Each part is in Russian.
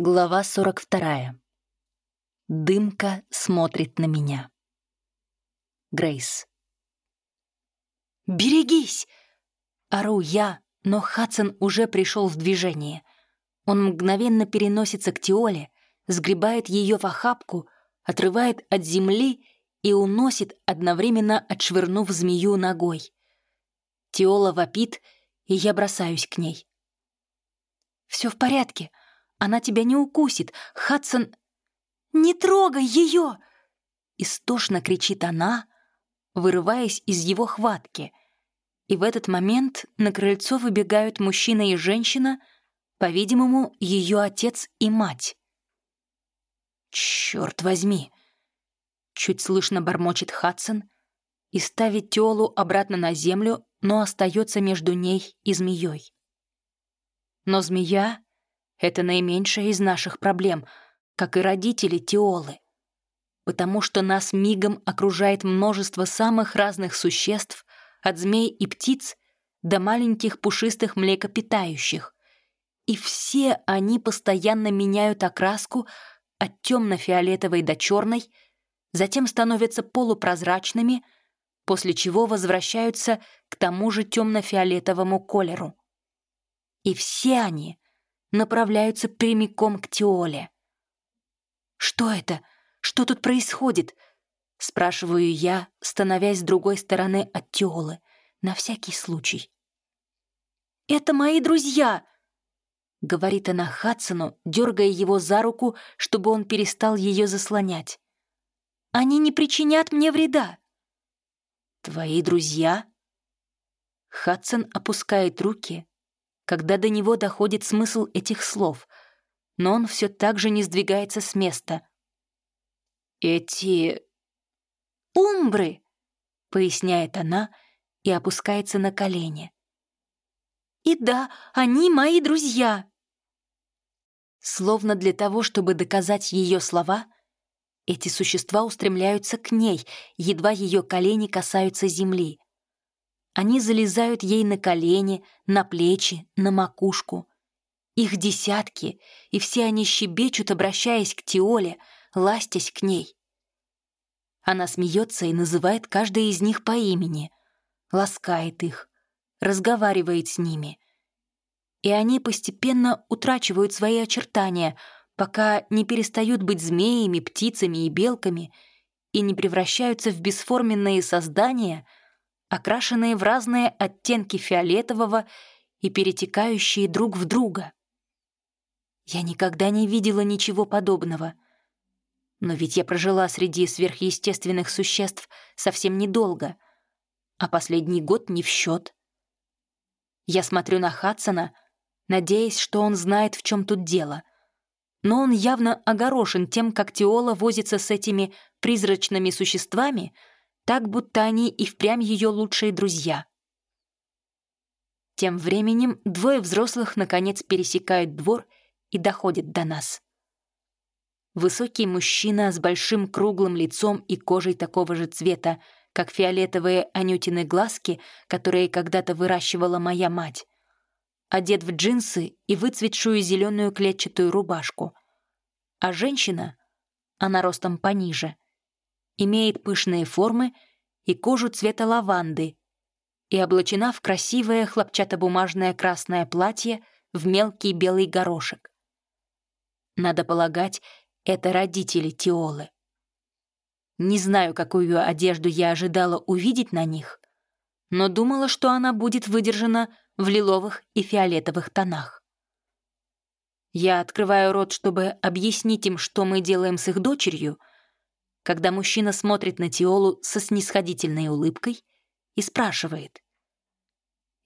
Глава 42. Дымка смотрит на меня. Грейс. «Берегись!» — ору я, но Хадсон уже пришел в движение. Он мгновенно переносится к Тиоле, сгребает ее в охапку, отрывает от земли и уносит, одновременно отшвырнув змею ногой. Тиола вопит, и я бросаюсь к ней. «Все в порядке!» Она тебя не укусит. Хадсон... «Не трогай ее!» Истошно кричит она, вырываясь из его хватки. И в этот момент на крыльцо выбегают мужчина и женщина, по-видимому, ее отец и мать. «Черт возьми!» Чуть слышно бормочет Хадсон и ставит Теолу обратно на землю, но остается между ней и змеей. Но змея это наименьшая из наших проблем, как и родители Теолы. Потому что нас мигом окружает множество самых разных существ, от змей и птиц до маленьких пушистых млекопитающих. И все они постоянно меняют окраску от темно-фиолетовой до черной, затем становятся полупрозрачными, после чего возвращаются к тому же темно-фиолетовому колеру. И все они направляются прямиком к Теоле. «Что это? Что тут происходит?» — спрашиваю я, становясь с другой стороны от Теолы, на всякий случай. «Это мои друзья!» — говорит она Хадсону, дергая его за руку, чтобы он перестал ее заслонять. «Они не причинят мне вреда!» «Твои друзья?» Хадсон опускает руки, когда до него доходит смысл этих слов, но он все так же не сдвигается с места. «Эти... умбры!» — поясняет она и опускается на колени. «И да, они мои друзья!» Словно для того, чтобы доказать ее слова, эти существа устремляются к ней, едва ее колени касаются земли. Они залезают ей на колени, на плечи, на макушку. Их десятки, и все они щебечут, обращаясь к Тиоле, ластясь к ней. Она смеется и называет каждое из них по имени, ласкает их, разговаривает с ними. И они постепенно утрачивают свои очертания, пока не перестают быть змеями, птицами и белками и не превращаются в бесформенные создания — окрашенные в разные оттенки фиолетового и перетекающие друг в друга. Я никогда не видела ничего подобного. Но ведь я прожила среди сверхъестественных существ совсем недолго, а последний год не в счет. Я смотрю на Хадсона, надеясь, что он знает, в чем тут дело. Но он явно огорошен тем, как Теола возится с этими призрачными существами — так будто они и впрямь ее лучшие друзья. Тем временем двое взрослых наконец пересекают двор и доходят до нас. Высокий мужчина с большим круглым лицом и кожей такого же цвета, как фиолетовые анютины глазки, которые когда-то выращивала моя мать. Одет в джинсы и выцветшую зеленую клетчатую рубашку. А женщина, она ростом пониже — имеет пышные формы и кожу цвета лаванды и облачена в красивое хлопчатобумажное красное платье в мелкий белый горошек. Надо полагать, это родители Тиолы. Не знаю, какую одежду я ожидала увидеть на них, но думала, что она будет выдержана в лиловых и фиолетовых тонах. Я открываю рот, чтобы объяснить им, что мы делаем с их дочерью, когда мужчина смотрит на Тиолу со снисходительной улыбкой и спрашивает.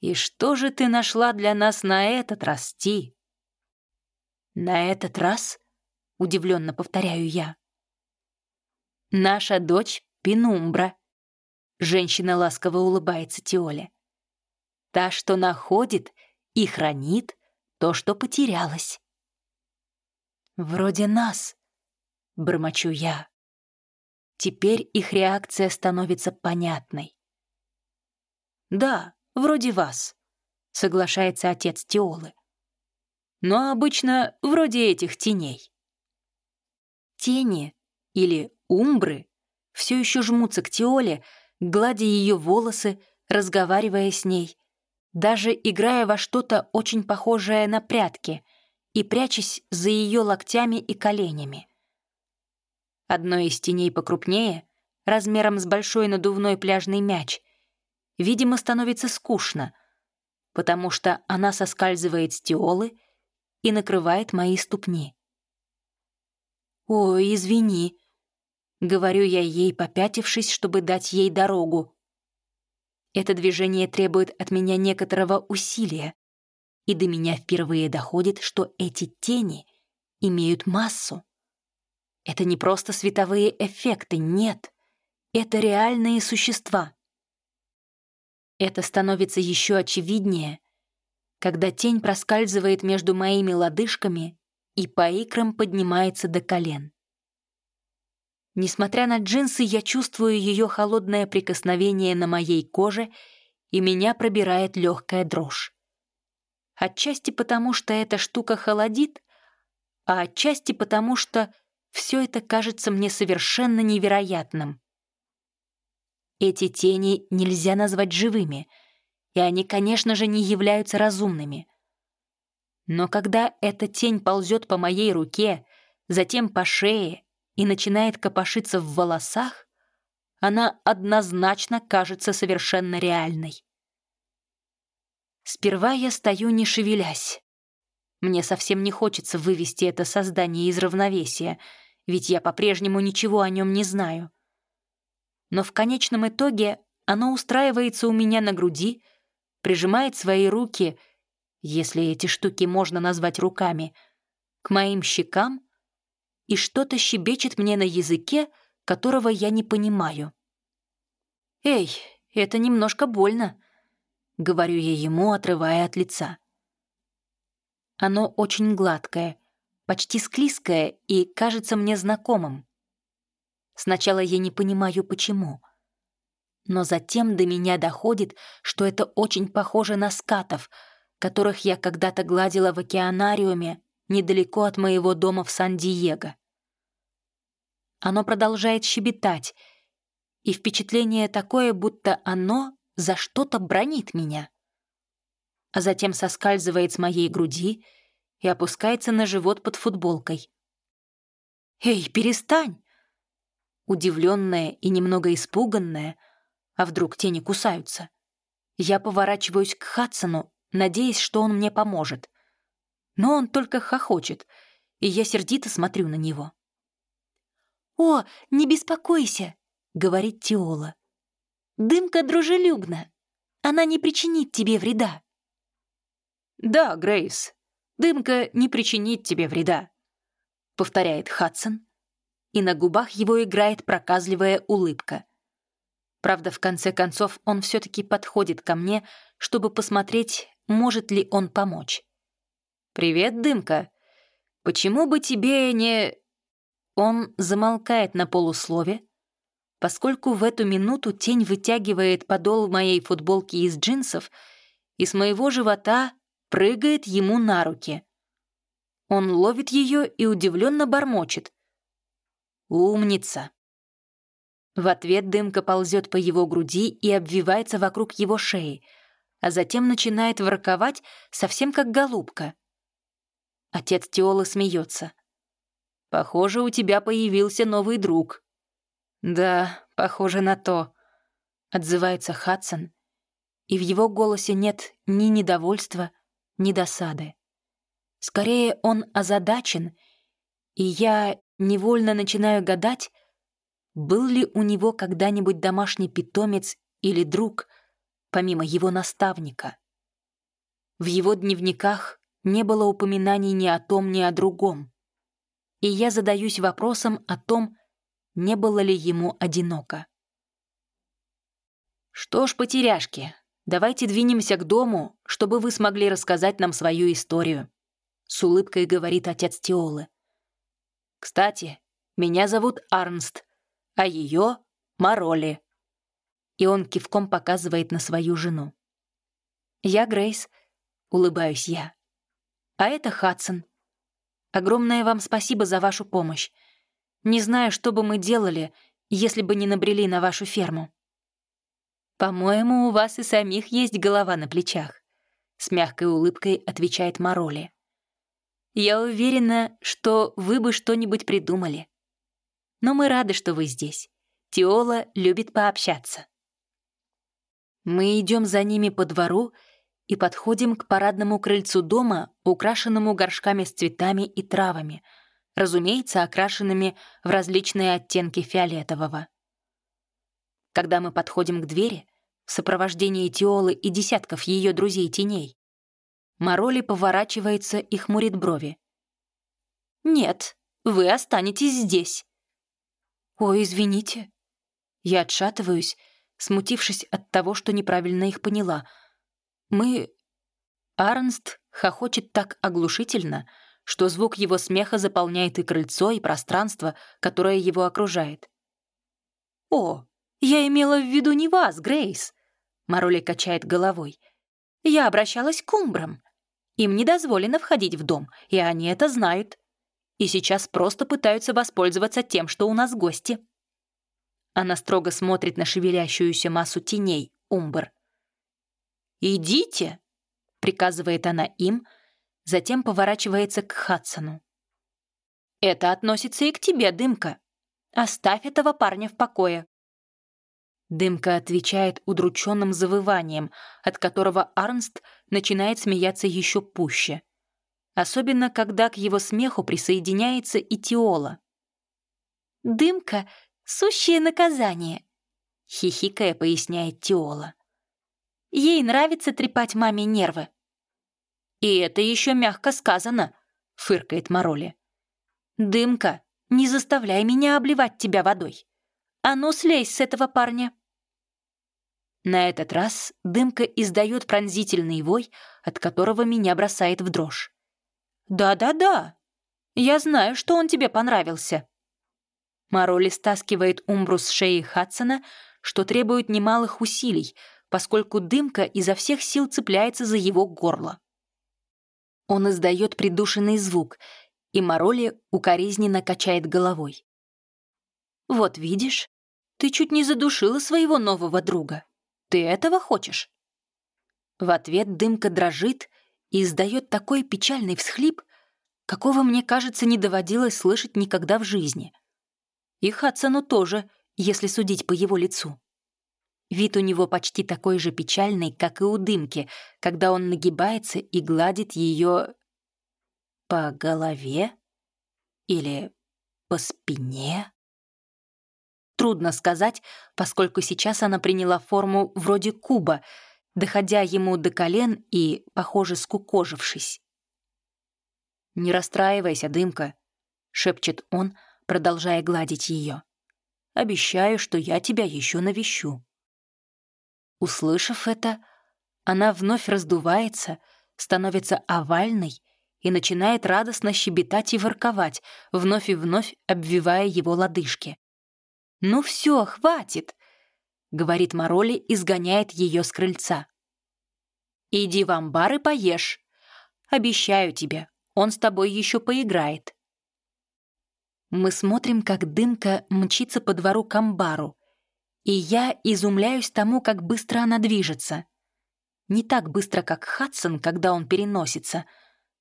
«И что же ты нашла для нас на этот раз, Ти?» «На этот раз?» — удивленно повторяю я. «Наша дочь Пинумбра», — женщина ласково улыбается Тиоле. «Та, что находит и хранит то, что потерялось». «Вроде нас», — бормочу я. Теперь их реакция становится понятной. «Да, вроде вас», — соглашается отец Теолы. но обычно вроде этих теней. Тени или умбры все еще жмутся к Теоле, гладя ее волосы, разговаривая с ней, даже играя во что-то очень похожее на прятки и прячась за ее локтями и коленями. Одной из теней покрупнее, размером с большой надувной пляжный мяч, видимо, становится скучно, потому что она соскальзывает с Теолы и накрывает мои ступни. «Ой, извини», — говорю я ей, попятившись, чтобы дать ей дорогу. Это движение требует от меня некоторого усилия, и до меня впервые доходит, что эти тени имеют массу. Это не просто световые эффекты, нет. Это реальные существа. Это становится еще очевиднее, когда тень проскальзывает между моими лодыжками и по икрам поднимается до колен. Несмотря на джинсы, я чувствую ее холодное прикосновение на моей коже, и меня пробирает легкая дрожь. Отчасти потому, что эта штука холодит, а отчасти потому, что все это кажется мне совершенно невероятным. Эти тени нельзя назвать живыми, и они, конечно же, не являются разумными. Но когда эта тень ползет по моей руке, затем по шее и начинает копошиться в волосах, она однозначно кажется совершенно реальной. Сперва я стою, не шевелясь. Мне совсем не хочется вывести это создание из равновесия, ведь я по-прежнему ничего о нем не знаю. Но в конечном итоге оно устраивается у меня на груди, прижимает свои руки — если эти штуки можно назвать руками, к моим щекам и что-то щебечет мне на языке, которого я не понимаю. «Эй, это немножко больно», — говорю я ему, отрывая от лица. Оно очень гладкое, почти склизкое и кажется мне знакомым. Сначала я не понимаю, почему. Но затем до меня доходит, что это очень похоже на скатов — которых я когда-то гладила в океанариуме недалеко от моего дома в Сан-Диего. Оно продолжает щебетать, и впечатление такое, будто оно за что-то бронит меня. А затем соскальзывает с моей груди и опускается на живот под футболкой. «Эй, перестань!» Удивленная и немного испуганная, а вдруг тени кусаются, я поворачиваюсь к Хадсону надеясь, что он мне поможет. Но он только хохочет, и я сердито смотрю на него. «О, не беспокойся», — говорит Тиола. «Дымка дружелюбна. Она не причинит тебе вреда». «Да, Грейс, дымка не причинит тебе вреда», — повторяет Хадсон, и на губах его играет проказливая улыбка. Правда, в конце концов, он все-таки подходит ко мне, чтобы посмотреть, может ли он помочь. «Привет, Дымка. Почему бы тебе не...» Он замолкает на полуслове, поскольку в эту минуту тень вытягивает подол моей футболки из джинсов и с моего живота прыгает ему на руки. Он ловит ее и удивленно бормочет. «Умница!» В ответ дымка ползет по его груди и обвивается вокруг его шеи — а затем начинает ворковать совсем как голубка. Отец Теолы смеется. «Похоже, у тебя появился новый друг». «Да, похоже на то», — отзывается Хадсон, и в его голосе нет ни недовольства, ни досады. Скорее, он озадачен, и я невольно начинаю гадать, был ли у него когда-нибудь домашний питомец или друг — помимо его наставника. В его дневниках не было упоминаний ни о том, ни о другом. И я задаюсь вопросом о том, не было ли ему одиноко. «Что ж, потеряшки, давайте двинемся к дому, чтобы вы смогли рассказать нам свою историю», — с улыбкой говорит отец Теолы. «Кстати, меня зовут Арнст, а ее — Мароли и он кивком показывает на свою жену. «Я Грейс», — улыбаюсь я. А это Хадсон. Огромное вам спасибо за вашу помощь. Не знаю, что бы мы делали, если бы не набрели на вашу ферму. По-моему, у вас и самих есть голова на плечах, с мягкой улыбкой отвечает Мароли. Я уверена, что вы бы что-нибудь придумали. Но мы рады, что вы здесь. Тиола любит пообщаться. Мы идем за ними по двору и подходим к парадному крыльцу дома, украшенному горшками с цветами и травами, разумеется, окрашенными в различные оттенки фиолетового. Когда мы подходим к двери, в сопровождении Тиолы и десятков ее друзей-теней, Мароли поворачивается и хмурит брови. «Нет, вы останетесь здесь». «Ой, извините». Я отшатываюсь, смутившись от того, что неправильно их поняла. «Мы...» Арнст хохочет так оглушительно, что звук его смеха заполняет и крыльцо, и пространство, которое его окружает. «О, я имела в виду не вас, Грейс!» Мароли качает головой. «Я обращалась к умбрам. Им не дозволено входить в дом, и они это знают. И сейчас просто пытаются воспользоваться тем, что у нас гости». Она строго смотрит на шевелящуюся массу теней, Умбр. «Идите!» — приказывает она им, затем поворачивается к Хадсону. «Это относится и к тебе, Дымка. Оставь этого парня в покое». Дымка отвечает удрученным завыванием, от которого Арнст начинает смеяться еще пуще. Особенно, когда к его смеху присоединяется и Тиола. «Дымка — сущее наказание», — хихикая поясняет Тиола. «Ей нравится трепать маме нервы». «И это еще мягко сказано», — фыркает Мароли. «Дымка, не заставляй меня обливать тебя водой. А ну, слезь с этого парня». На этот раз дымка издает пронзительный вой, от которого меня бросает в дрожь. «Да-да-да, я знаю, что он тебе понравился». Мароли стаскивает умбру с шеи Хадсона, что требует немалых усилий, поскольку дымка изо всех сил цепляется за его горло. Он издает придушенный звук, и Мароли укоризненно качает головой. «Вот видишь, ты чуть не задушила своего нового друга». Ты этого хочешь?» В ответ дымка дрожит и издает такой печальный всхлип, какого, мне кажется, не доводилось слышать никогда в жизни. И Хадсону тоже, если судить по его лицу. Вид у него почти такой же печальный, как и у дымки, когда он нагибается и гладит ее по голове или по спине. Трудно сказать, поскольку сейчас она приняла форму вроде куба, доходя ему до колен и, похоже, скукожившись. «Не расстраивайся, дымка», — шепчет он, продолжая гладить ее. «Обещаю, что я тебя еще навещу». Услышав это, она вновь раздувается, становится овальной и начинает радостно щебетать и ворковать, вновь и вновь обвивая его лодыжки. «Ну все, хватит!» — говорит Мароли и сгоняет ее с крыльца. «Иди в амбар и поешь. Обещаю тебе, он с тобой еще поиграет». Мы смотрим, как дымка мчится по двору к амбару, и я изумляюсь тому, как быстро она движется. Не так быстро, как Хадсон, когда он переносится,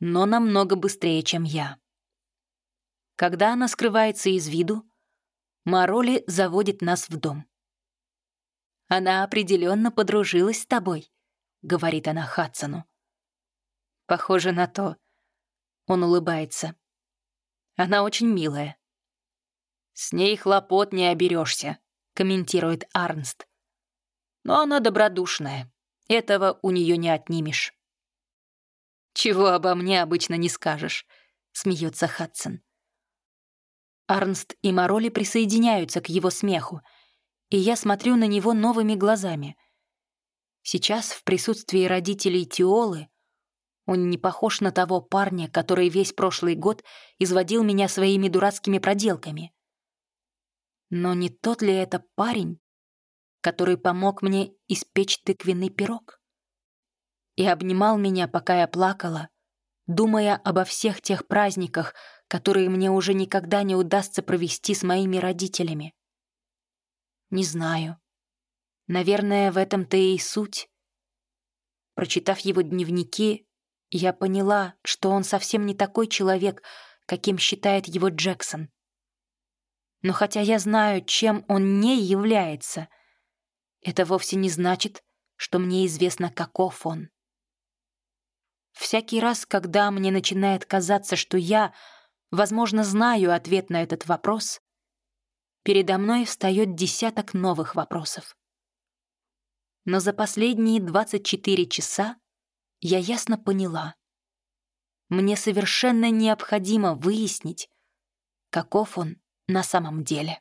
но намного быстрее, чем я. Когда она скрывается из виду, Мароли заводит нас в дом. «Она определенно подружилась с тобой», — говорит она Хадсону. «Похоже на то». Он улыбается. «Она очень милая». «С ней хлопот не оберешься», — комментирует Арнст. «Но она добродушная. Этого у нее не отнимешь». «Чего обо мне обычно не скажешь», — смеется Хадсон. Арнст и Мароли присоединяются к его смеху, и я смотрю на него новыми глазами. Сейчас, в присутствии родителей Тиолы, он не похож на того парня, который весь прошлый год изводил меня своими дурацкими проделками. Но не тот ли это парень, который помог мне испечь тыквенный пирог? И обнимал меня, пока я плакала, думая обо всех тех праздниках, которые мне уже никогда не удастся провести с моими родителями. Не знаю. Наверное, в этом-то и суть. Прочитав его дневники, я поняла, что он совсем не такой человек, каким считает его Джексон. Но хотя я знаю, чем он не является, это вовсе не значит, что мне известно, каков он. Всякий раз, когда мне начинает казаться, что я, возможно, знаю ответ на этот вопрос, передо мной встает десяток новых вопросов. Но за последние 24 часа я ясно поняла. Мне совершенно необходимо выяснить, каков он на самом деле.